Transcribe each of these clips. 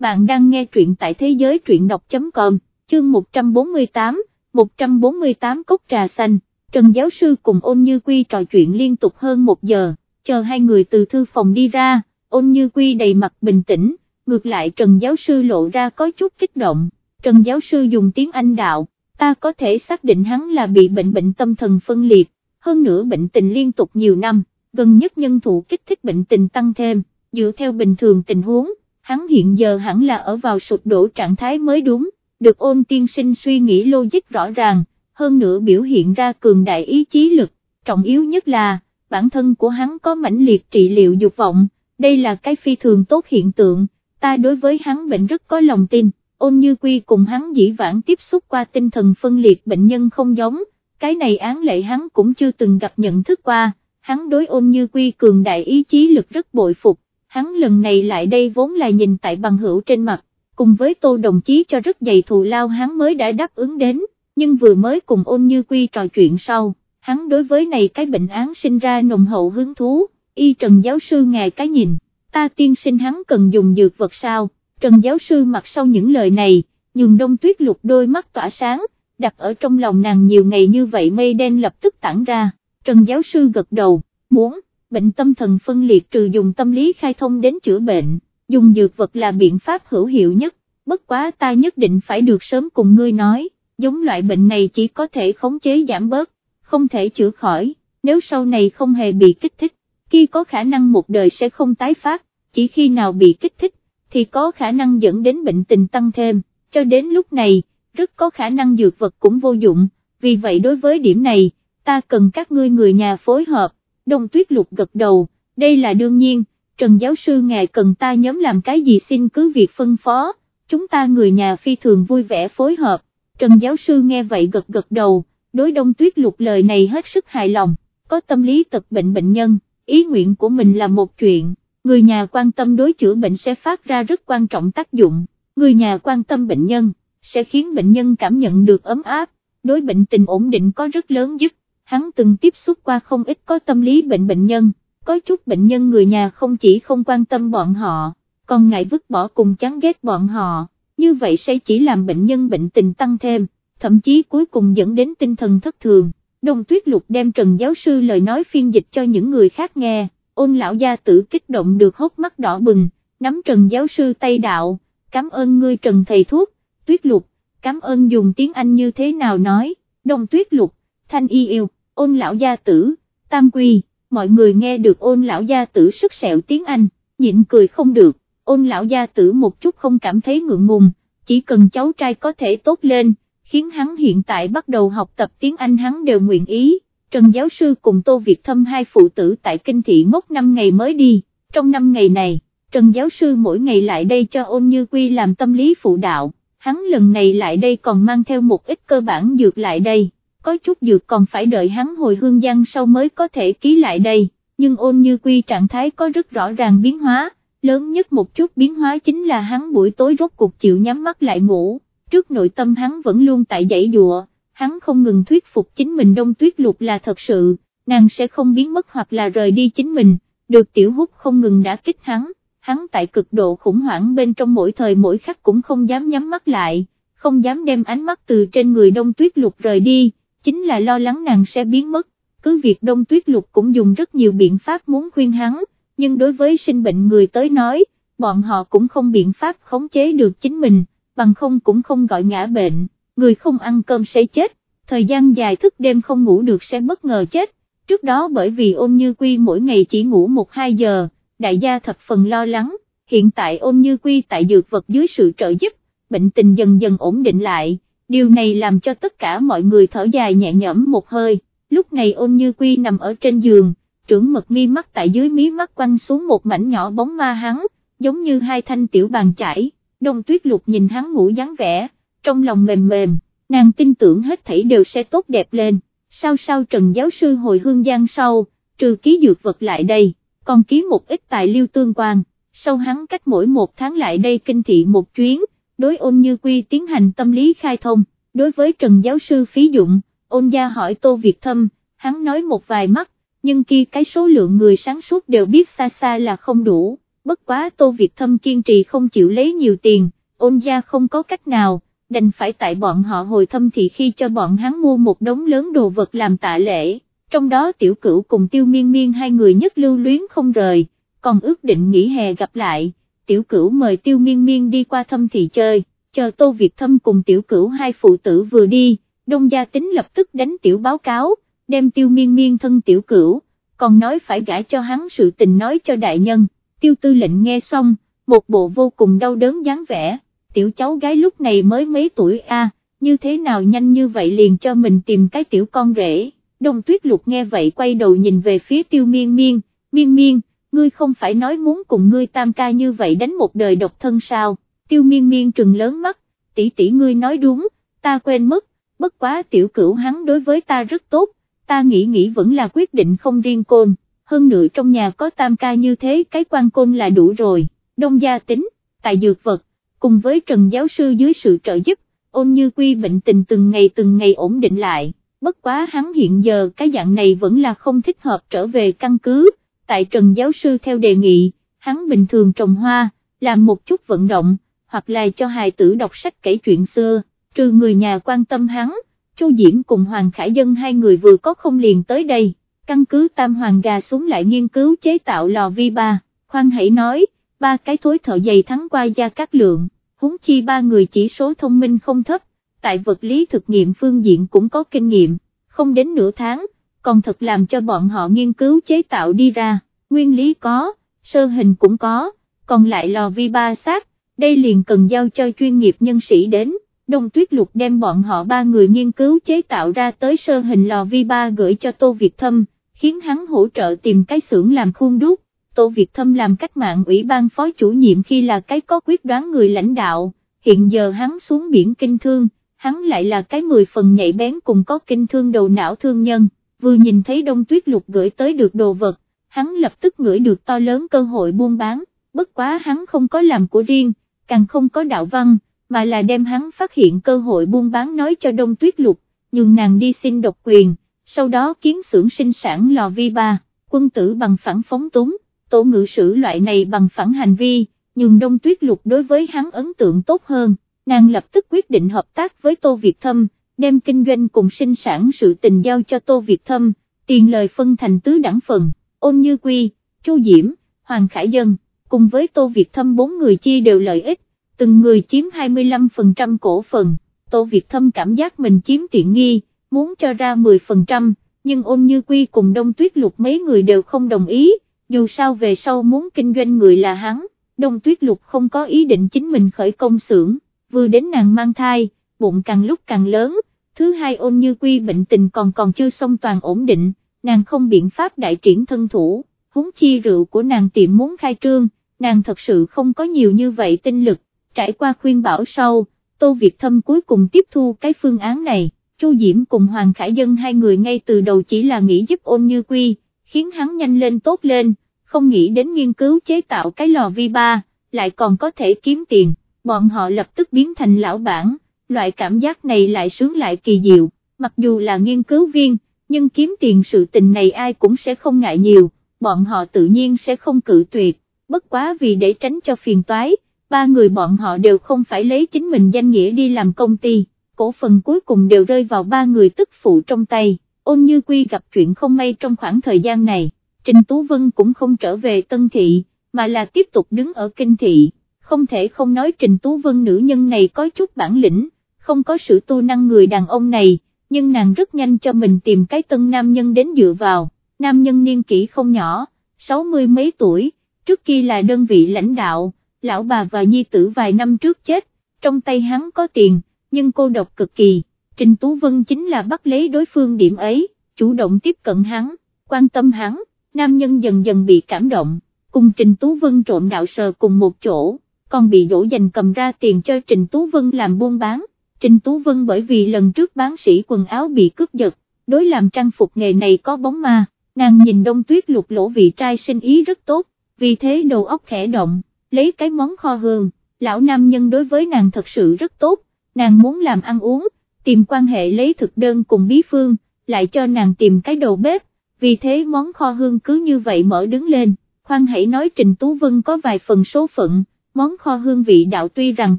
bạn đang nghe truyện tại thế giới truyện đọc.com, chương 148, 148 cốc trà xanh, Trần giáo sư cùng ôn như quy trò chuyện liên tục hơn một giờ, chờ hai người từ thư phòng đi ra, ôn như quy đầy mặt bình tĩnh, ngược lại Trần giáo sư lộ ra có chút kích động, Trần giáo sư dùng tiếng Anh đạo, ta có thể xác định hắn là bị bệnh bệnh tâm thần phân liệt, hơn nữa bệnh tình liên tục nhiều năm, gần nhất nhân thụ kích thích bệnh tình tăng thêm, dựa theo bình thường tình huống, hắn hiện giờ hẳn là ở vào sụp đổ trạng thái mới đúng, được ôn tiên sinh suy nghĩ logic rõ ràng, hơn nữa biểu hiện ra cường đại ý chí lực, trọng yếu nhất là, bản thân của hắn có mãnh liệt trị liệu dục vọng, đây là cái phi thường tốt hiện tượng, ta đối với hắn bệnh rất có lòng tin, ôn như quy cùng hắn dĩ vãng tiếp xúc qua tinh thần phân liệt bệnh nhân không giống, cái này án lệ hắn cũng chưa từng gặp nhận thức qua, hắn đối ôn như quy cường đại ý chí lực rất bội phục, hắn lần này lại đây vốn là nhìn tại bằng hữu trên mặt, cùng với tô đồng chí cho rất dày thù lao hắn mới đã đáp ứng đến, nhưng vừa mới cùng ôn như quy trò chuyện sau, hắn đối với này cái bệnh án sinh ra nồng hậu hứng thú, y trần giáo sư ngài cái nhìn, ta tiên sinh hắn cần dùng dược vật sao, trần giáo sư mặt sau những lời này, nhường đông tuyết lục đôi mắt tỏa sáng, đặt ở trong lòng nàng nhiều ngày như vậy mây đen lập tức tản ra, trần giáo sư gật đầu, muốn, bệnh tâm thần phân liệt trừ dùng tâm lý khai thông đến chữa bệnh, dùng dược vật là biện pháp hữu hiệu nhất, bất quá ta nhất định phải được sớm cùng ngươi nói, giống loại bệnh này chỉ có thể khống chế giảm bớt, không thể chữa khỏi, nếu sau này không hề bị kích thích, khi có khả năng một đời sẽ không tái phát, chỉ khi nào bị kích thích, thì có khả năng dẫn đến bệnh tình tăng thêm, cho đến lúc này, rất có khả năng dược vật cũng vô dụng, vì vậy đối với điểm này, ta cần các ngươi người nhà phối hợp, đông tuyết lục gật đầu, đây là đương nhiên, Trần giáo sư ngài cần ta nhóm làm cái gì xin cứ việc phân phó, chúng ta người nhà phi thường vui vẻ phối hợp, Trần giáo sư nghe vậy gật gật đầu, đối đông tuyết lục lời này hết sức hài lòng, có tâm lý tật bệnh bệnh nhân, ý nguyện của mình là một chuyện, người nhà quan tâm đối chữa bệnh sẽ phát ra rất quan trọng tác dụng, người nhà quan tâm bệnh nhân, sẽ khiến bệnh nhân cảm nhận được ấm áp, đối bệnh tình ổn định có rất lớn giúp, hắn từng tiếp xúc qua không ít có tâm lý bệnh bệnh nhân, có chút bệnh nhân người nhà không chỉ không quan tâm bọn họ, còn ngại vứt bỏ cùng chán ghét bọn họ, như vậy sẽ chỉ làm bệnh nhân bệnh tình tăng thêm, thậm chí cuối cùng dẫn đến tinh thần thất thường. Đông Tuyết Lục đem Trần giáo sư lời nói phiên dịch cho những người khác nghe, ôn lão gia tử kích động được hốc mắt đỏ bừng, nắm Trần giáo sư tay đạo, cảm ơn ngươi Trần thầy thuốc, Tuyết Lục, cảm ơn dùng tiếng Anh như thế nào nói, Đông Tuyết Lục, Thanh Y yêu, ôn lão gia tử, Tam Quy, mọi người nghe được ôn lão gia tử sức sẹo tiếng Anh, nhịn cười không được, ôn lão gia tử một chút không cảm thấy ngượng ngùng, chỉ cần cháu trai có thể tốt lên, khiến hắn hiện tại bắt đầu học tập tiếng Anh hắn đều nguyện ý. Trần giáo sư cùng Tô Việt Thâm hai phụ tử tại kinh thị ngốc 5 ngày mới đi, trong 5 ngày này, Trần giáo sư mỗi ngày lại đây cho ôn như quy làm tâm lý phụ đạo, hắn lần này lại đây còn mang theo một ít cơ bản dược lại đây, có chút dược còn phải đợi hắn hồi hương giang sau mới có thể ký lại đây, nhưng ôn như quy trạng thái có rất rõ ràng biến hóa, lớn nhất một chút biến hóa chính là hắn buổi tối rốt cuộc chịu nhắm mắt lại ngủ, trước nội tâm hắn vẫn luôn tại dãy dụa, hắn không ngừng thuyết phục chính mình đông tuyết lục là thật sự, nàng sẽ không biến mất hoặc là rời đi chính mình, được tiểu hút không ngừng đã kích hắn, hắn tại cực độ khủng hoảng bên trong mỗi thời mỗi khắc cũng không dám nhắm mắt lại, không dám đem ánh mắt từ trên người đông tuyết lục rời đi, chính là lo lắng nàng sẽ biến mất, cứ việc đông tuyết lục cũng dùng rất nhiều biện pháp muốn khuyên hắn, nhưng đối với sinh bệnh người tới nói, bọn họ cũng không biện pháp khống chế được chính mình, bằng không cũng không gọi ngã bệnh, người không ăn cơm sẽ chết, thời gian dài thức đêm không ngủ được sẽ bất ngờ chết, trước đó bởi vì ôn như quy mỗi ngày chỉ ngủ 1-2 giờ, đại gia thập phần lo lắng, hiện tại ôn như quy tại dược vật dưới sự trợ giúp, bệnh tình dần dần ổn định lại, điều này làm cho tất cả mọi người thở dài nhẹ nhõm một hơi, lúc này ôn như quy nằm ở trên giường, trưởng mật mi mắt tại dưới mí mắt quanh xuống một mảnh nhỏ bóng ma hắn, giống như hai thanh tiểu bàn chải, đông tuyết lục nhìn hắn ngủ dáng vẻ, trong lòng mềm mềm, nàng tin tưởng hết thảy đều sẽ tốt đẹp lên, sao sao trần giáo sư hồi hương giang sau, trừ ký dược vật lại đây, còn ký một ít tài liêu tương quan, sau hắn cách mỗi một tháng lại đây kinh thị một chuyến, đối ôn như quy tiến hành tâm lý khai thông, đối với trần giáo sư phí dụng, ôn gia hỏi tô Việt Thâm, hắn nói một vài mắt, nhưng kia cái số lượng người sáng suốt đều biết xa xa là không đủ, bất quá Tô Việt Thâm kiên trì không chịu lấy nhiều tiền, ôn gia không có cách nào, đành phải tại bọn họ hồi thâm thì khi cho bọn hắn mua một đống lớn đồ vật làm tạ lễ, trong đó tiểu cửu cùng tiêu miên miên hai người nhất lưu luyến không rời, còn ước định nghỉ hè gặp lại, tiểu cửu mời tiêu miên miên đi qua thâm thị chơi, chờ Tô Việt Thâm cùng tiểu cửu hai phụ tử vừa đi, đông gia tính lập tức đánh tiểu báo cáo, đem tiêu miên miên thân tiểu cửu, còn nói phải gãi cho hắn sự tình nói cho đại nhân, tiêu tư lệnh nghe xong, một bộ vô cùng đau đớn dáng vẻ, tiểu cháu gái lúc này mới mấy tuổi a, như thế nào nhanh như vậy liền cho mình tìm cái tiểu con rể, đông tuyết lục nghe vậy quay đầu nhìn về phía tiêu miên miên, miên miên, ngươi không phải nói muốn cùng ngươi tam ca như vậy đánh một đời độc thân sao, tiêu miên miên trừng lớn mắt, tỷ tỷ ngươi nói đúng, ta quên mất, bất quá tiểu cửu hắn đối với ta rất tốt, ta nghĩ nghĩ vẫn là quyết định không riêng côn, hơn nữa trong nhà có tam ca như thế cái quan côn là đủ rồi, đông gia tính, tại dược vật, cùng với trần giáo sư dưới sự trợ giúp, ôn như quy bệnh tình từng ngày từng ngày ổn định lại, bất quá hắn hiện giờ cái dạng này vẫn là không thích hợp trở về căn cứ, tại trần giáo sư theo đề nghị, hắn bình thường trồng hoa, làm một chút vận động, hoặc là cho hài tử đọc sách kể chuyện xưa, trừ người nhà quan tâm hắn Chu Diễm cùng Hoàng Khải Dân hai người vừa có không liền tới đây, căn cứ tam hoàng gà xuống lại nghiên cứu chế tạo lò vi ba, khoan hãy nói, ba cái thối thợ dày thắng qua gia các lượng, huống chi ba người chỉ số thông minh không thấp, tại vật lý thực nghiệm phương diện cũng có kinh nghiệm, không đến nửa tháng, còn thật làm cho bọn họ nghiên cứu chế tạo đi ra, nguyên lý có, sơ hình cũng có, còn lại lò vi ba sát, đây liền cần giao cho chuyên nghiệp nhân sĩ đến. Đông Tuyết Lục đem bọn họ ba người nghiên cứu chế tạo ra tới sơ hình lò vi ba gửi cho Tô Việt Thâm, khiến hắn hỗ trợ tìm cái xưởng làm khuôn đúc. Tô Việt Thâm làm cách mạng ủy ban phó chủ nhiệm khi là cái có quyết đoán người lãnh đạo, hiện giờ hắn xuống biển kinh thương, hắn lại là cái mười phần nhạy bén cùng có kinh thương đầu não thương nhân, vừa nhìn thấy Đông Tuyết Lục gửi tới được đồ vật, hắn lập tức ngửi được to lớn cơ hội buôn bán, bất quá hắn không có làm của riêng, càng không có đạo văn mà là đem hắn phát hiện cơ hội buôn bán nói cho Đông Tuyết Lục, nhường nàng đi xin độc quyền, sau đó kiến xưởng sinh sản lò vi ba, quân tử bằng phẳng phóng túng, tổ ngự sử loại này bằng phẳng hành vi, nhường Đông Tuyết Lục đối với hắn ấn tượng tốt hơn, nàng lập tức quyết định hợp tác với Tô Việt Thâm, đem kinh doanh cùng sinh sản sự tình giao cho Tô Việt Thâm, tiền lời phân thành tứ đẳng phần, ôn như quy, Chu Diễm, Hoàng Khải Dân, cùng với Tô Việt Thâm bốn người chia đều lợi ích từng người chiếm 25% cổ phần, Tô Việt Thâm cảm giác mình chiếm tiện nghi, muốn cho ra 10%, nhưng ôn như quy cùng đông tuyết lục mấy người đều không đồng ý, dù sao về sau muốn kinh doanh người là hắn, đông tuyết lục không có ý định chính mình khởi công xưởng, vừa đến nàng mang thai, bụng càng lúc càng lớn, thứ hai ôn như quy bệnh tình còn còn chưa xong toàn ổn định, nàng không biện pháp đại triển thân thủ, huống chi rượu của nàng tiệm muốn khai trương, nàng thật sự không có nhiều như vậy tinh lực, trải qua khuyên bảo sau, Tô Việt Thâm cuối cùng tiếp thu cái phương án này, Chu Diễm cùng Hoàng Khải Dân hai người ngay từ đầu chỉ là nghĩ giúp ôn như quy, khiến hắn nhanh lên tốt lên, không nghĩ đến nghiên cứu chế tạo cái lò vi ba, lại còn có thể kiếm tiền, bọn họ lập tức biến thành lão bản, loại cảm giác này lại sướng lại kỳ diệu, mặc dù là nghiên cứu viên, nhưng kiếm tiền sự tình này ai cũng sẽ không ngại nhiều, bọn họ tự nhiên sẽ không cự tuyệt, bất quá vì để tránh cho phiền toái ba người bọn họ đều không phải lấy chính mình danh nghĩa đi làm công ty, cổ phần cuối cùng đều rơi vào ba người tức phụ trong tay, ôn như quy gặp chuyện không may trong khoảng thời gian này, Trình Tú Vân cũng không trở về Tân Thị, mà là tiếp tục đứng ở Kinh Thị, không thể không nói Trình Tú Vân nữ nhân này có chút bản lĩnh, không có sự tu năng người đàn ông này, nhưng nàng rất nhanh cho mình tìm cái tân nam nhân đến dựa vào, nam nhân niên kỷ không nhỏ, sáu mươi mấy tuổi, trước kia là đơn vị lãnh đạo lão bà và nhi tử vài năm trước chết, trong tay hắn có tiền, nhưng cô độc cực kỳ, Trình Tú Vân chính là bắt lấy đối phương điểm ấy, chủ động tiếp cận hắn, quan tâm hắn, nam nhân dần dần bị cảm động, cùng Trình Tú Vân trộm đạo sờ cùng một chỗ, còn bị dỗ dành cầm ra tiền cho Trình Tú Vân làm buôn bán, Trình Tú Vân bởi vì lần trước bán sĩ quần áo bị cướp giật, đối làm trang phục nghề này có bóng ma, nàng nhìn đông tuyết lục lỗ vị trai sinh ý rất tốt, vì thế đầu óc khẽ động lấy cái món kho hương, lão nam nhân đối với nàng thật sự rất tốt, nàng muốn làm ăn uống, tìm quan hệ lấy thực đơn cùng bí phương, lại cho nàng tìm cái đầu bếp, vì thế món kho hương cứ như vậy mở đứng lên, khoan hãy nói Trình Tú Vân có vài phần số phận, món kho hương vị đạo tuy rằng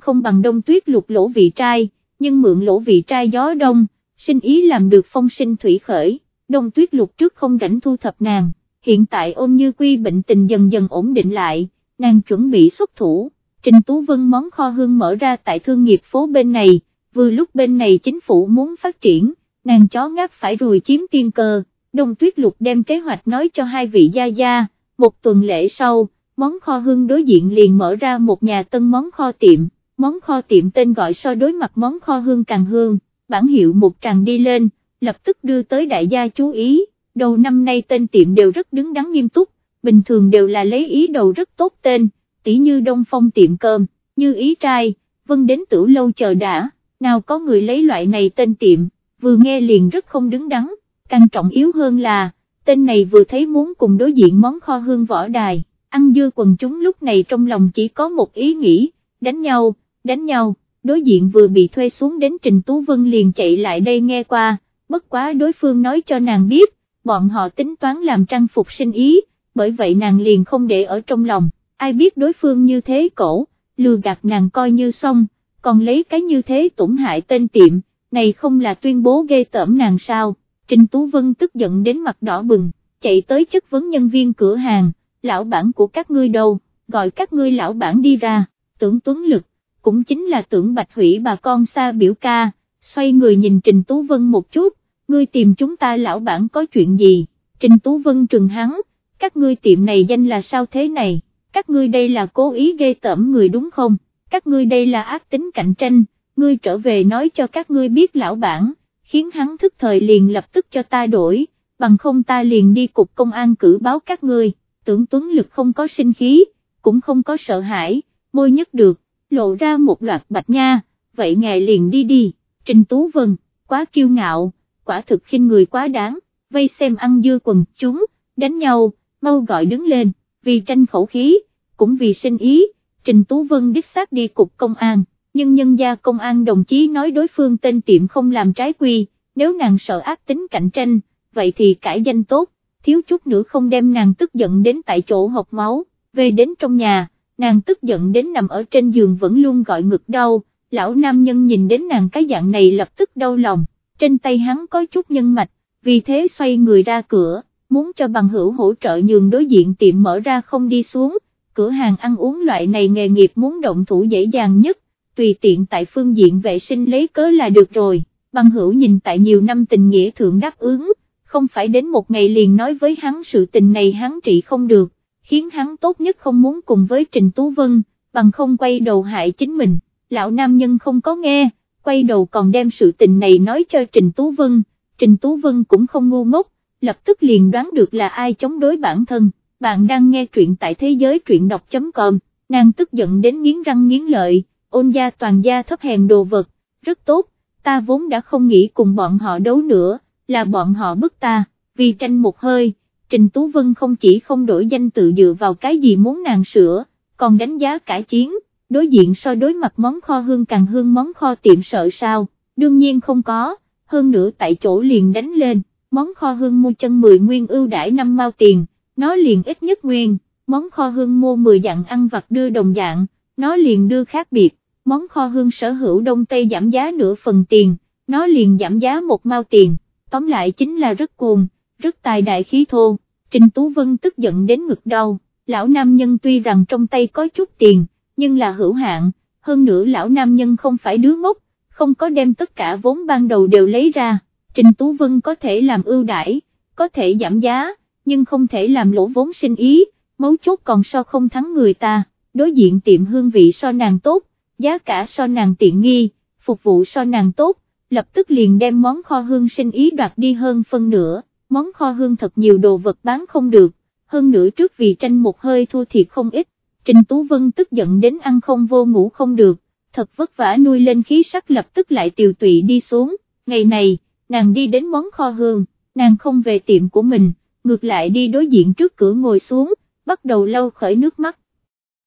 không bằng đông tuyết lục lỗ vị trai, nhưng mượn lỗ vị trai gió đông, sinh ý làm được phong sinh thủy khởi, đông tuyết lục trước không rảnh thu thập nàng, hiện tại ôn như quy bệnh tình dần dần ổn định lại, nàng chuẩn bị xuất thủ, Trình Tú Vân món kho hương mở ra tại thương nghiệp phố bên này, vừa lúc bên này chính phủ muốn phát triển, nàng chó ngáp phải rùi chiếm tiên cơ, đông tuyết lục đem kế hoạch nói cho hai vị gia gia, một tuần lễ sau, món kho hương đối diện liền mở ra một nhà tân món kho tiệm, món kho tiệm tên gọi so đối mặt món kho hương càng hương, bản hiệu một tràng đi lên, lập tức đưa tới đại gia chú ý, đầu năm nay tên tiệm đều rất đứng đắn nghiêm túc, bình thường đều là lấy ý đầu rất tốt tên, tỉ như Đông Phong tiệm cơm, như ý trai, vân đến tử lâu chờ đã, nào có người lấy loại này tên tiệm, vừa nghe liền rất không đứng đắn, càng trọng yếu hơn là, tên này vừa thấy muốn cùng đối diện món kho hương võ đài, ăn dưa quần chúng lúc này trong lòng chỉ có một ý nghĩ, đánh nhau, đánh nhau, đối diện vừa bị thuê xuống đến Trình Tú Vân liền chạy lại đây nghe qua, bất quá đối phương nói cho nàng biết, bọn họ tính toán làm trang phục sinh ý, bởi vậy nàng liền không để ở trong lòng, ai biết đối phương như thế cổ, lừa gạt nàng coi như xong, còn lấy cái như thế tổn hại tên tiệm, này không là tuyên bố ghê tởm nàng sao, Trình Tú Vân tức giận đến mặt đỏ bừng, chạy tới chất vấn nhân viên cửa hàng, lão bản của các ngươi đâu, gọi các ngươi lão bản đi ra, tưởng tuấn lực, cũng chính là tưởng bạch hủy bà con xa biểu ca, xoay người nhìn Trình Tú Vân một chút, ngươi tìm chúng ta lão bản có chuyện gì, Trình Tú Vân trừng hắn, các ngươi tiệm này danh là sao thế này, các ngươi đây là cố ý gây tẩm người đúng không, các ngươi đây là ác tính cạnh tranh, ngươi trở về nói cho các ngươi biết lão bản, khiến hắn thức thời liền lập tức cho ta đổi, bằng không ta liền đi cục công an cử báo các ngươi, tưởng tuấn lực không có sinh khí, cũng không có sợ hãi, môi nhất được, lộ ra một loạt bạch nha, vậy ngài liền đi đi, Trình Tú Vân, quá kiêu ngạo, quả thực khinh người quá đáng, vây xem ăn dưa quần chúng, đánh nhau, mau gọi đứng lên, vì tranh khẩu khí, cũng vì sinh ý, Trình Tú Vân đích xác đi cục công an, nhưng nhân gia công an đồng chí nói đối phương tên tiệm không làm trái quy, nếu nàng sợ ác tính cạnh tranh, vậy thì cải danh tốt, thiếu chút nữa không đem nàng tức giận đến tại chỗ học máu, về đến trong nhà, nàng tức giận đến nằm ở trên giường vẫn luôn gọi ngực đau, lão nam nhân nhìn đến nàng cái dạng này lập tức đau lòng, trên tay hắn có chút nhân mạch, vì thế xoay người ra cửa, muốn cho bằng hữu hỗ trợ nhường đối diện tiệm mở ra không đi xuống, cửa hàng ăn uống loại này nghề nghiệp muốn động thủ dễ dàng nhất, tùy tiện tại phương diện vệ sinh lấy cớ là được rồi, bằng hữu nhìn tại nhiều năm tình nghĩa thượng đáp ứng, không phải đến một ngày liền nói với hắn sự tình này hắn trị không được, khiến hắn tốt nhất không muốn cùng với Trình Tú Vân, bằng không quay đầu hại chính mình, lão nam nhân không có nghe, quay đầu còn đem sự tình này nói cho Trình Tú Vân, Trình Tú Vân cũng không ngu ngốc, lập tức liền đoán được là ai chống đối bản thân, bạn đang nghe truyện tại thế giới truyện đọc.com, nàng tức giận đến nghiến răng nghiến lợi, ôn gia toàn gia thấp hèn đồ vật, rất tốt, ta vốn đã không nghĩ cùng bọn họ đấu nữa, là bọn họ bức ta, vì tranh một hơi, Trình Tú Vân không chỉ không đổi danh tự dựa vào cái gì muốn nàng sửa, còn đánh giá cải chiến, đối diện so đối mặt món kho hương càng hương món kho tiệm sợ sao, đương nhiên không có, hơn nữa tại chỗ liền đánh lên, món kho hương mua chân 10 nguyên ưu đãi 5 mao tiền, nó liền ít nhất nguyên, món kho hương mua 10 dạng ăn vặt đưa đồng dạng, nó liền đưa khác biệt, món kho hương sở hữu đông tây giảm giá nửa phần tiền, nó liền giảm giá một mao tiền, tóm lại chính là rất cuồng, rất tài đại khí thô, Trình Tú Vân tức giận đến ngực đau, lão nam nhân tuy rằng trong tay có chút tiền, nhưng là hữu hạn, hơn nữa lão nam nhân không phải đứa ngốc, không có đem tất cả vốn ban đầu đều lấy ra, Trình Tú Vân có thể làm ưu đãi, có thể giảm giá, nhưng không thể làm lỗ vốn sinh ý, mấu chốt còn so không thắng người ta, đối diện tiệm hương vị so nàng tốt, giá cả so nàng tiện nghi, phục vụ so nàng tốt, lập tức liền đem món kho hương sinh ý đoạt đi hơn phân nửa, món kho hương thật nhiều đồ vật bán không được, hơn nữa trước vì tranh một hơi thua thiệt không ít, Trình Tú Vân tức giận đến ăn không vô ngủ không được, thật vất vả nuôi lên khí sắc lập tức lại tiều tụy đi xuống, ngày này, nàng đi đến món kho hương, nàng không về tiệm của mình, ngược lại đi đối diện trước cửa ngồi xuống, bắt đầu lau khởi nước mắt.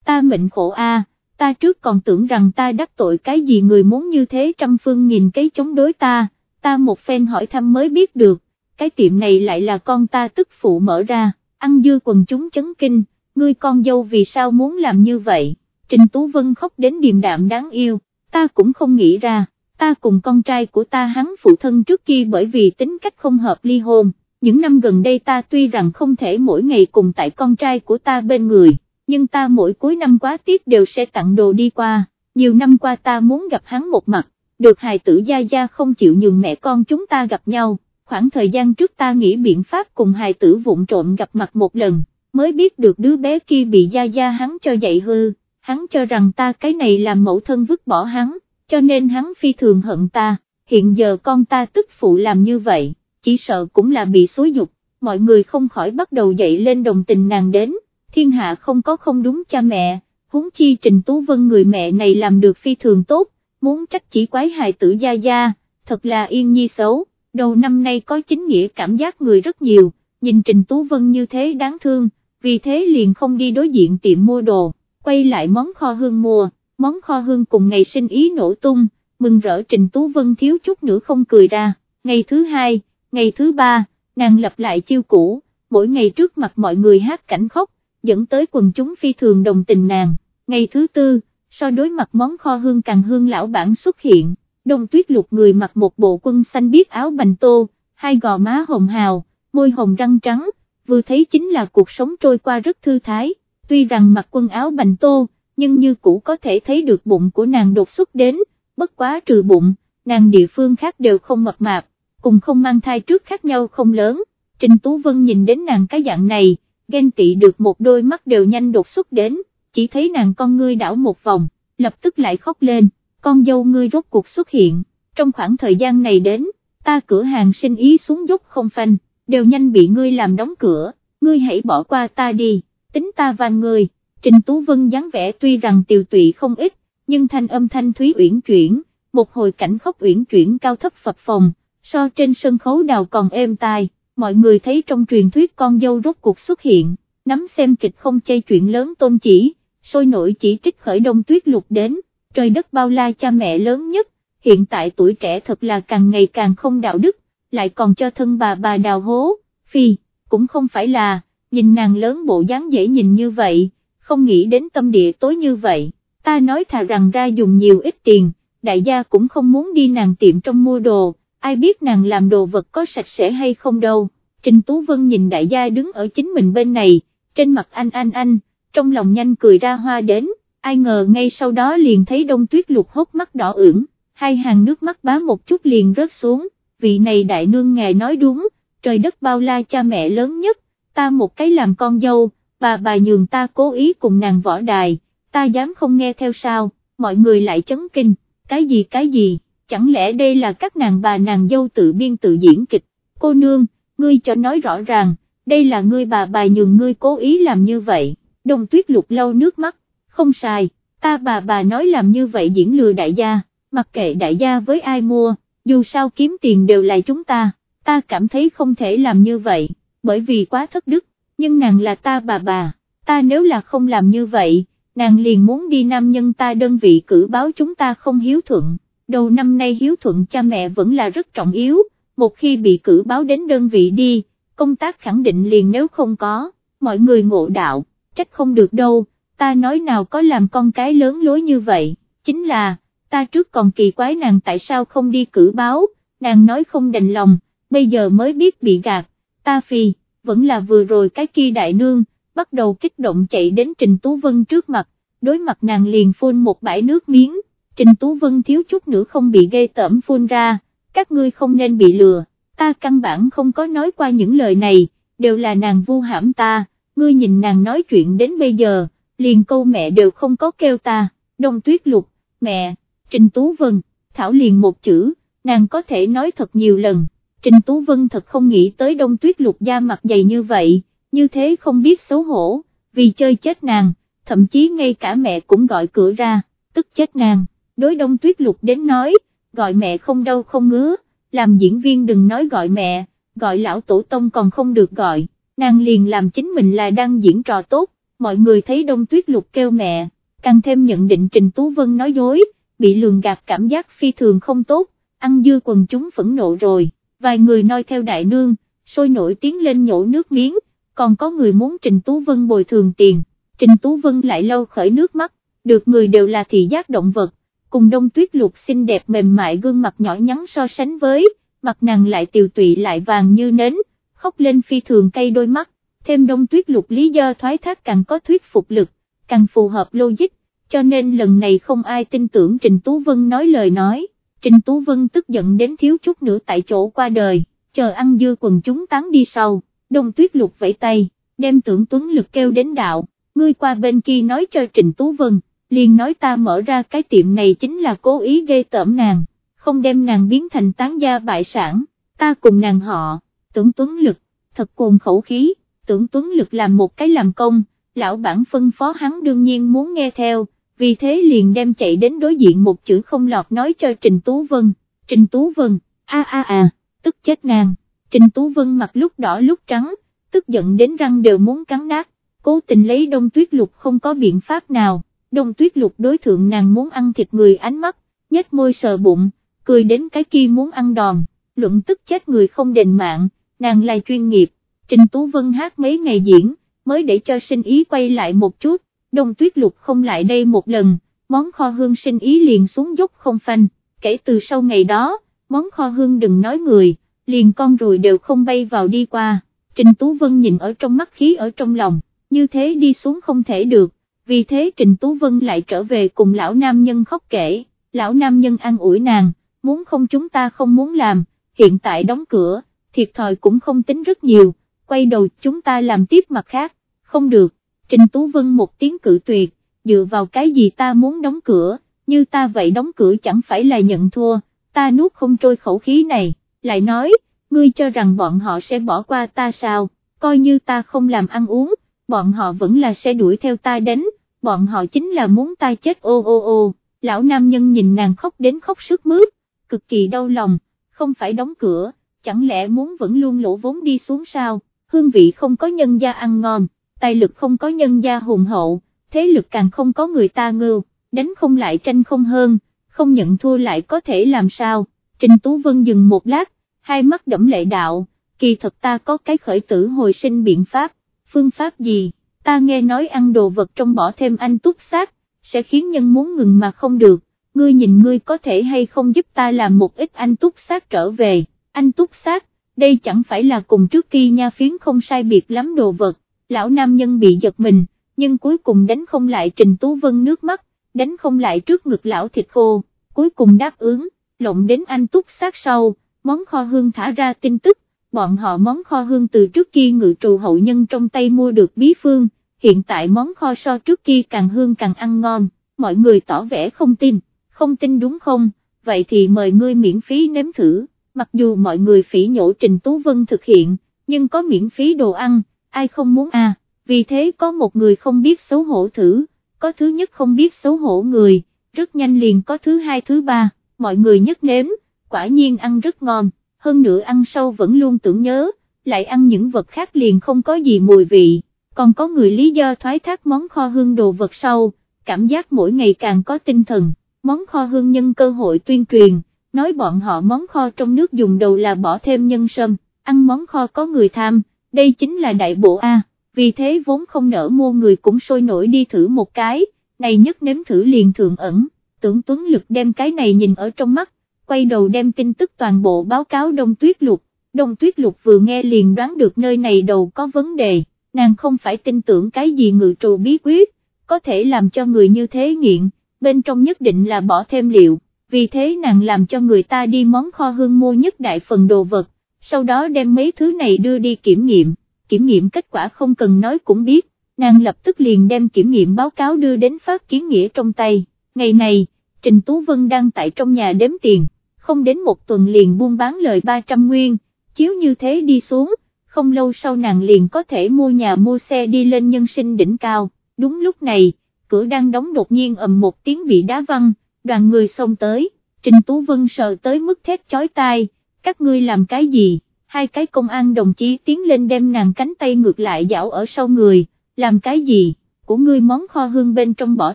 Ta mệnh khổ a, ta trước còn tưởng rằng ta đắc tội cái gì người muốn như thế trăm phương nghìn cái chống đối ta, ta một phen hỏi thăm mới biết được, cái tiệm này lại là con ta tức phụ mở ra, ăn dư quần chúng chấn kinh, ngươi con dâu vì sao muốn làm như vậy, Trình Tú Vân khóc đến điềm đạm đáng yêu, ta cũng không nghĩ ra, ta cùng con trai của ta hắn phụ thân trước kia bởi vì tính cách không hợp ly hôn, những năm gần đây ta tuy rằng không thể mỗi ngày cùng tại con trai của ta bên người, nhưng ta mỗi cuối năm quá tiết đều sẽ tặng đồ đi qua, nhiều năm qua ta muốn gặp hắn một mặt, được hài tử gia gia không chịu nhường mẹ con chúng ta gặp nhau, khoảng thời gian trước ta nghĩ biện pháp cùng hài tử vụng trộm gặp mặt một lần, mới biết được đứa bé kia bị gia gia hắn cho dạy hư, hắn cho rằng ta cái này làm mẫu thân vứt bỏ hắn, cho nên hắn phi thường hận ta, hiện giờ con ta tức phụ làm như vậy, chỉ sợ cũng là bị xối dục, mọi người không khỏi bắt đầu dậy lên đồng tình nàng đến, thiên hạ không có không đúng cha mẹ, huống chi Trình Tú Vân người mẹ này làm được phi thường tốt, muốn trách chỉ quái hài tử gia gia, thật là yên nhi xấu, đầu năm nay có chính nghĩa cảm giác người rất nhiều, nhìn Trình Tú Vân như thế đáng thương, vì thế liền không đi đối diện tiệm mua đồ, quay lại món kho hương mua, món kho hương cùng ngày sinh ý nổ tung, mừng rỡ Trình Tú Vân thiếu chút nữa không cười ra, ngày thứ hai, ngày thứ ba, nàng lập lại chiêu cũ, mỗi ngày trước mặt mọi người hát cảnh khóc, dẫn tới quần chúng phi thường đồng tình nàng, ngày thứ tư, so đối mặt món kho hương càng hương lão bản xuất hiện, đông tuyết lục người mặc một bộ quân xanh biết áo bành tô, hai gò má hồng hào, môi hồng răng trắng, vừa thấy chính là cuộc sống trôi qua rất thư thái, tuy rằng mặc quần áo bành tô, nhưng như cũ có thể thấy được bụng của nàng đột xuất đến, bất quá trừ bụng, nàng địa phương khác đều không mập mạp, cùng không mang thai trước khác nhau không lớn, Trình Tú Vân nhìn đến nàng cái dạng này, ghen tị được một đôi mắt đều nhanh đột xuất đến, chỉ thấy nàng con ngươi đảo một vòng, lập tức lại khóc lên, con dâu ngươi rốt cuộc xuất hiện, trong khoảng thời gian này đến, ta cửa hàng sinh ý xuống dốc không phanh, đều nhanh bị ngươi làm đóng cửa, ngươi hãy bỏ qua ta đi, tính ta van ngươi, Trình Tú Vân dáng vẻ tuy rằng tiều tụy không ít, nhưng thanh âm thanh thúy uyển chuyển, một hồi cảnh khóc uyển chuyển cao thấp phập phòng, so trên sân khấu đào còn êm tai, mọi người thấy trong truyền thuyết con dâu rốt cuộc xuất hiện, nắm xem kịch không chay chuyện lớn tôn chỉ, sôi nổi chỉ trích khởi đông tuyết lục đến, trời đất bao la cha mẹ lớn nhất, hiện tại tuổi trẻ thật là càng ngày càng không đạo đức, lại còn cho thân bà bà đào hố, phi, cũng không phải là, nhìn nàng lớn bộ dáng dễ nhìn như vậy, không nghĩ đến tâm địa tối như vậy, ta nói thà rằng ra dùng nhiều ít tiền, đại gia cũng không muốn đi nàng tiệm trong mua đồ, ai biết nàng làm đồ vật có sạch sẽ hay không đâu, Trình Tú Vân nhìn đại gia đứng ở chính mình bên này, trên mặt anh anh anh, trong lòng nhanh cười ra hoa đến, ai ngờ ngay sau đó liền thấy đông tuyết lục hốc mắt đỏ ửng, hai hàng nước mắt bá một chút liền rớt xuống, vị này đại nương ngài nói đúng, trời đất bao la cha mẹ lớn nhất, ta một cái làm con dâu, bà bà nhường ta cố ý cùng nàng võ đài, ta dám không nghe theo sao, mọi người lại chấn kinh, cái gì cái gì, chẳng lẽ đây là các nàng bà nàng dâu tự biên tự diễn kịch, cô nương, ngươi cho nói rõ ràng, đây là ngươi bà bà nhường ngươi cố ý làm như vậy, đông tuyết lục lâu nước mắt, không sai, ta bà bà nói làm như vậy diễn lừa đại gia, mặc kệ đại gia với ai mua, dù sao kiếm tiền đều là chúng ta, ta cảm thấy không thể làm như vậy, bởi vì quá thất đức, nhưng nàng là ta bà bà, ta nếu là không làm như vậy, nàng liền muốn đi nam nhân ta đơn vị cử báo chúng ta không hiếu thuận, đầu năm nay hiếu thuận cha mẹ vẫn là rất trọng yếu, một khi bị cử báo đến đơn vị đi, công tác khẳng định liền nếu không có, mọi người ngộ đạo, trách không được đâu, ta nói nào có làm con cái lớn lối như vậy, chính là, ta trước còn kỳ quái nàng tại sao không đi cử báo, nàng nói không đành lòng, bây giờ mới biết bị gạt, ta phi, vẫn là vừa rồi cái kia đại nương, bắt đầu kích động chạy đến Trình Tú Vân trước mặt, đối mặt nàng liền phun một bãi nước miếng, Trình Tú Vân thiếu chút nữa không bị ghê tởm phun ra, các ngươi không nên bị lừa, ta căn bản không có nói qua những lời này, đều là nàng vu hãm ta, ngươi nhìn nàng nói chuyện đến bây giờ, liền câu mẹ đều không có kêu ta, đông tuyết lục, mẹ, Trình Tú Vân, Thảo liền một chữ, nàng có thể nói thật nhiều lần, Trình Tú Vân thật không nghĩ tới đông tuyết lục da mặt dày như vậy, như thế không biết xấu hổ, vì chơi chết nàng, thậm chí ngay cả mẹ cũng gọi cửa ra, tức chết nàng, đối đông tuyết lục đến nói, gọi mẹ không đâu không ngứa, làm diễn viên đừng nói gọi mẹ, gọi lão tổ tông còn không được gọi, nàng liền làm chính mình là đang diễn trò tốt, mọi người thấy đông tuyết lục kêu mẹ, càng thêm nhận định Trình Tú Vân nói dối, bị lường gạt cảm giác phi thường không tốt, ăn dưa quần chúng phẫn nộ rồi, vài người noi theo đại nương, sôi nổi tiếng lên nhổ nước miếng, còn có người muốn Trình Tú Vân bồi thường tiền, Trình Tú Vân lại lâu khởi nước mắt, được người đều là thị giác động vật, cùng đông tuyết lục xinh đẹp mềm mại gương mặt nhỏ nhắn so sánh với, mặt nàng lại tiều tụy lại vàng như nến, khóc lên phi thường cay đôi mắt, thêm đông tuyết lục lý do thoái thác càng có thuyết phục lực, càng phù hợp logic, cho nên lần này không ai tin tưởng Trình Tú Vân nói lời nói, Trình Tú Vân tức giận đến thiếu chút nữa tại chỗ qua đời, chờ ăn dư quần chúng tán đi sau, đông tuyết lục vẫy tay, đem tưởng tuấn lực kêu đến đạo, ngươi qua bên kia nói cho Trình Tú Vân, liền nói ta mở ra cái tiệm này chính là cố ý gây tởm nàng, không đem nàng biến thành tán gia bại sản, ta cùng nàng họ, tưởng tuấn lực, thật cồn khẩu khí, tưởng tuấn lực làm một cái làm công, lão bản phân phó hắn đương nhiên muốn nghe theo, vì thế liền đem chạy đến đối diện một chữ không lọt nói cho Trình Tú Vân, Trình Tú Vân, a a a, tức chết nàng, Trình Tú Vân mặt lúc đỏ lúc trắng, tức giận đến răng đều muốn cắn nát, cố tình lấy đông tuyết lục không có biện pháp nào, đông tuyết lục đối thượng nàng muốn ăn thịt người ánh mắt, nhếch môi sờ bụng, cười đến cái kia muốn ăn đòn, luận tức chết người không đền mạng, nàng là chuyên nghiệp, Trình Tú Vân hát mấy ngày diễn, mới để cho sinh ý quay lại một chút, đông tuyết lục không lại đây một lần, món kho hương sinh ý liền xuống dốc không phanh, kể từ sau ngày đó, món kho hương đừng nói người, liền con ruồi đều không bay vào đi qua, Trình Tú Vân nhìn ở trong mắt khí ở trong lòng, như thế đi xuống không thể được, vì thế Trình Tú Vân lại trở về cùng lão nam nhân khóc kể, lão nam nhân an ủi nàng, muốn không chúng ta không muốn làm, hiện tại đóng cửa, thiệt thòi cũng không tính rất nhiều, quay đầu chúng ta làm tiếp mặt khác, không được, Trình Tú Vân một tiếng cự tuyệt, dựa vào cái gì ta muốn đóng cửa, như ta vậy đóng cửa chẳng phải là nhận thua, ta nuốt không trôi khẩu khí này, lại nói, ngươi cho rằng bọn họ sẽ bỏ qua ta sao, coi như ta không làm ăn uống, bọn họ vẫn là sẽ đuổi theo ta đến, bọn họ chính là muốn ta chết ô ô ô, lão nam nhân nhìn nàng khóc đến khóc sức mướt, cực kỳ đau lòng, không phải đóng cửa, chẳng lẽ muốn vẫn luôn lỗ vốn đi xuống sao, hương vị không có nhân gia ăn ngon, tài lực không có nhân gia hùng hậu, thế lực càng không có người ta ngưu, đánh không lại tranh không hơn, không nhận thua lại có thể làm sao, Trình Tú Vân dừng một lát, hai mắt đẫm lệ đạo, kỳ thật ta có cái khởi tử hồi sinh biện pháp, phương pháp gì, ta nghe nói ăn đồ vật trong bỏ thêm anh túc xác, sẽ khiến nhân muốn ngừng mà không được, ngươi nhìn ngươi có thể hay không giúp ta làm một ít anh túc xác trở về, anh túc xác, đây chẳng phải là cùng trước kia nha phiến không sai biệt lắm đồ vật, lão nam nhân bị giật mình, nhưng cuối cùng đánh không lại Trình Tú Vân nước mắt, đánh không lại trước ngực lão thịt khô, cuối cùng đáp ứng, lộng đến anh túc sát sau, món kho hương thả ra tin tức, bọn họ món kho hương từ trước kia ngự trù hậu nhân trong tay mua được bí phương, hiện tại món kho so trước kia càng hương càng ăn ngon, mọi người tỏ vẻ không tin, không tin đúng không, vậy thì mời ngươi miễn phí nếm thử, mặc dù mọi người phỉ nhổ Trình Tú Vân thực hiện, nhưng có miễn phí đồ ăn, ai không muốn à, vì thế có một người không biết xấu hổ thử, có thứ nhất không biết xấu hổ người, rất nhanh liền có thứ hai thứ ba, mọi người nhất nếm, quả nhiên ăn rất ngon, hơn nữa ăn sâu vẫn luôn tưởng nhớ, lại ăn những vật khác liền không có gì mùi vị, còn có người lý do thoái thác món kho hương đồ vật sâu, cảm giác mỗi ngày càng có tinh thần, món kho hương nhân cơ hội tuyên truyền, nói bọn họ món kho trong nước dùng đầu là bỏ thêm nhân sâm, ăn món kho có người tham, đây chính là đại bộ A, vì thế vốn không nỡ mua người cũng sôi nổi đi thử một cái, này nhất nếm thử liền thượng ẩn, tưởng Tuấn Lực đem cái này nhìn ở trong mắt, quay đầu đem tin tức toàn bộ báo cáo Đông Tuyết Lục, Đông Tuyết Lục vừa nghe liền đoán được nơi này đầu có vấn đề, nàng không phải tin tưởng cái gì ngự trù bí quyết, có thể làm cho người như thế nghiện, bên trong nhất định là bỏ thêm liệu, vì thế nàng làm cho người ta đi món kho hương mua nhất đại phần đồ vật, sau đó đem mấy thứ này đưa đi kiểm nghiệm, kiểm nghiệm kết quả không cần nói cũng biết, nàng lập tức liền đem kiểm nghiệm báo cáo đưa đến phát kiến nghĩa trong tay, ngày này, Trình Tú Vân đang tại trong nhà đếm tiền, không đến một tuần liền buôn bán lời 300 nguyên, chiếu như thế đi xuống, không lâu sau nàng liền có thể mua nhà mua xe đi lên nhân sinh đỉnh cao, đúng lúc này, cửa đang đóng đột nhiên ầm một tiếng bị đá văng, đoàn người xông tới, Trình Tú Vân sợ tới mức thét chói tai, các ngươi làm cái gì, hai cái công an đồng chí tiến lên đem nàng cánh tay ngược lại dạo ở sau người, làm cái gì, của ngươi món kho hương bên trong bỏ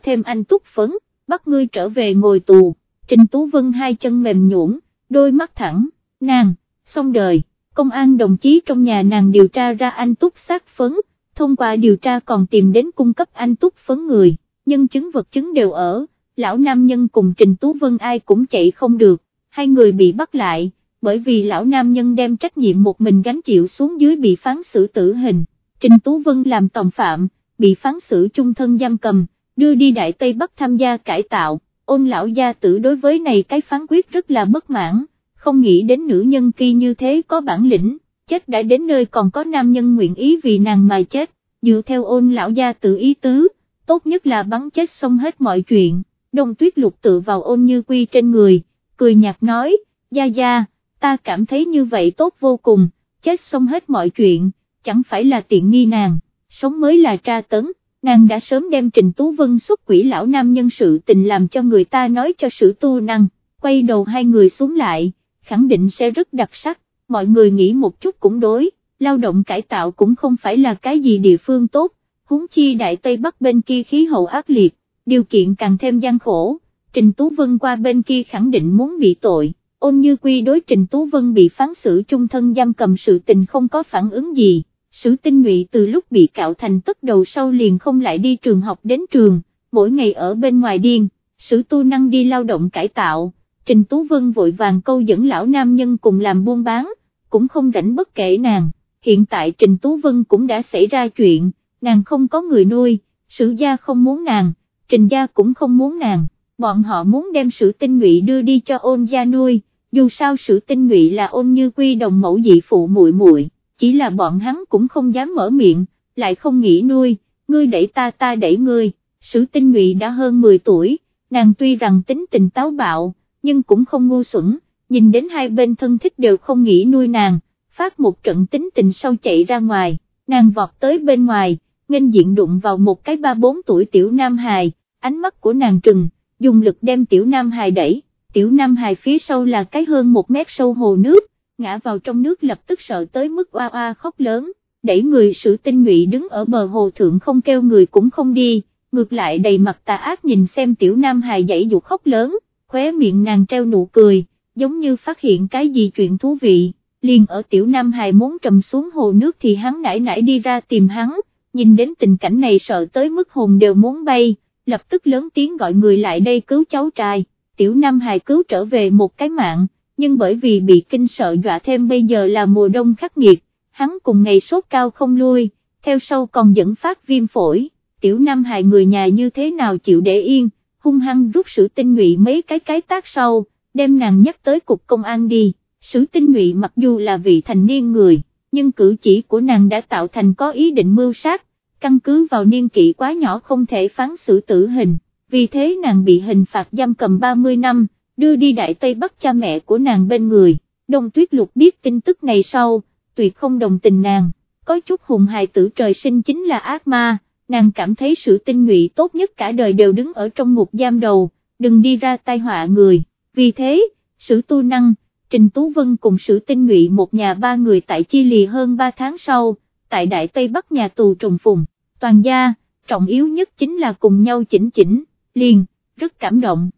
thêm anh túc phấn, bắt ngươi trở về ngồi tù, Trình Tú Vân hai chân mềm nhũn, đôi mắt thẳng, nàng, xong đời, công an đồng chí trong nhà nàng điều tra ra anh túc sát phấn, thông qua điều tra còn tìm đến cung cấp anh túc phấn người, nhân chứng vật chứng đều ở, lão nam nhân cùng Trình Tú Vân ai cũng chạy không được, hai người bị bắt lại, bởi vì lão nam nhân đem trách nhiệm một mình gánh chịu xuống dưới bị phán xử tử hình, Trình Tú Vân làm tòng phạm, bị phán xử chung thân giam cầm, đưa đi Đại Tây Bắc tham gia cải tạo, ôn lão gia tử đối với này cái phán quyết rất là bất mãn, không nghĩ đến nữ nhân kia như thế có bản lĩnh, chết đã đến nơi còn có nam nhân nguyện ý vì nàng mà chết, dựa theo ôn lão gia tử ý tứ, tốt nhất là bắn chết xong hết mọi chuyện, đông tuyết lục tự vào ôn như quy trên người, cười nhạt nói, gia gia, ta cảm thấy như vậy tốt vô cùng, chết xong hết mọi chuyện, chẳng phải là tiện nghi nàng, sống mới là tra tấn, nàng đã sớm đem Trình Tú Vân xuất quỷ lão nam nhân sự tình làm cho người ta nói cho sự tu năng, quay đầu hai người xuống lại, khẳng định sẽ rất đặc sắc, mọi người nghĩ một chút cũng đối, lao động cải tạo cũng không phải là cái gì địa phương tốt, huống chi đại Tây Bắc bên kia khí hậu ác liệt, điều kiện càng thêm gian khổ, Trình Tú Vân qua bên kia khẳng định muốn bị tội, ôn như quy đối Trình Tú Vân bị phán xử trung thân giam cầm sự tình không có phản ứng gì, sử tinh nhụy từ lúc bị cạo thành tất đầu sau liền không lại đi trường học đến trường, mỗi ngày ở bên ngoài điên, sử tu năng đi lao động cải tạo, Trình Tú Vân vội vàng câu dẫn lão nam nhân cùng làm buôn bán, cũng không rảnh bất kể nàng, hiện tại Trình Tú Vân cũng đã xảy ra chuyện, nàng không có người nuôi, sử gia không muốn nàng, Trình gia cũng không muốn nàng, bọn họ muốn đem sự tinh ngụy đưa đi cho ôn gia nuôi, dù sao sự tinh ngụy là ôn như quy đồng mẫu dị phụ muội muội, chỉ là bọn hắn cũng không dám mở miệng, lại không nghĩ nuôi, ngươi đẩy ta ta đẩy ngươi, sự tinh ngụy đã hơn 10 tuổi, nàng tuy rằng tính tình táo bạo, nhưng cũng không ngu xuẩn, nhìn đến hai bên thân thích đều không nghĩ nuôi nàng, phát một trận tính tình sau chạy ra ngoài, nàng vọt tới bên ngoài, nghênh diện đụng vào một cái ba bốn tuổi tiểu nam hài, ánh mắt của nàng trừng, dùng lực đem tiểu nam hài đẩy, tiểu nam hài phía sau là cái hơn một mét sâu hồ nước, ngã vào trong nước lập tức sợ tới mức oa oa khóc lớn, đẩy người sử tinh ngụy đứng ở bờ hồ thượng không kêu người cũng không đi, ngược lại đầy mặt tà ác nhìn xem tiểu nam hài dãy dục khóc lớn, khóe miệng nàng treo nụ cười, giống như phát hiện cái gì chuyện thú vị, liền ở tiểu nam hài muốn trầm xuống hồ nước thì hắn nãy nãy đi ra tìm hắn, nhìn đến tình cảnh này sợ tới mức hồn đều muốn bay, lập tức lớn tiếng gọi người lại đây cứu cháu trai, tiểu nam hài cứu trở về một cái mạng, nhưng bởi vì bị kinh sợ dọa thêm bây giờ là mùa đông khắc nghiệt, hắn cùng ngày sốt cao không lui, theo sau còn dẫn phát viêm phổi, tiểu nam hài người nhà như thế nào chịu để yên, hung hăng rút sự tinh ngụy mấy cái cái tác sau, đem nàng nhắc tới cục công an đi, sử tinh ngụy mặc dù là vị thành niên người, nhưng cử chỉ của nàng đã tạo thành có ý định mưu sát, căn cứ vào niên kỵ quá nhỏ không thể phán xử tử hình, vì thế nàng bị hình phạt giam cầm 30 năm, đưa đi Đại Tây Bắc cha mẹ của nàng bên người, Đông Tuyết Lục biết tin tức này sau, tuyệt không đồng tình nàng, có chút hùng hài tử trời sinh chính là ác ma nàng cảm thấy sự tinh ngụy tốt nhất cả đời đều đứng ở trong ngục giam đầu, đừng đi ra tai họa người, vì thế, sử tu năng, Trình Tú Vân cùng sử tinh ngụy một nhà ba người tại Chi Lì hơn ba tháng sau, tại Đại Tây Bắc nhà tù trùng phùng, toàn gia, trọng yếu nhất chính là cùng nhau chỉnh chỉnh, liền, rất cảm động.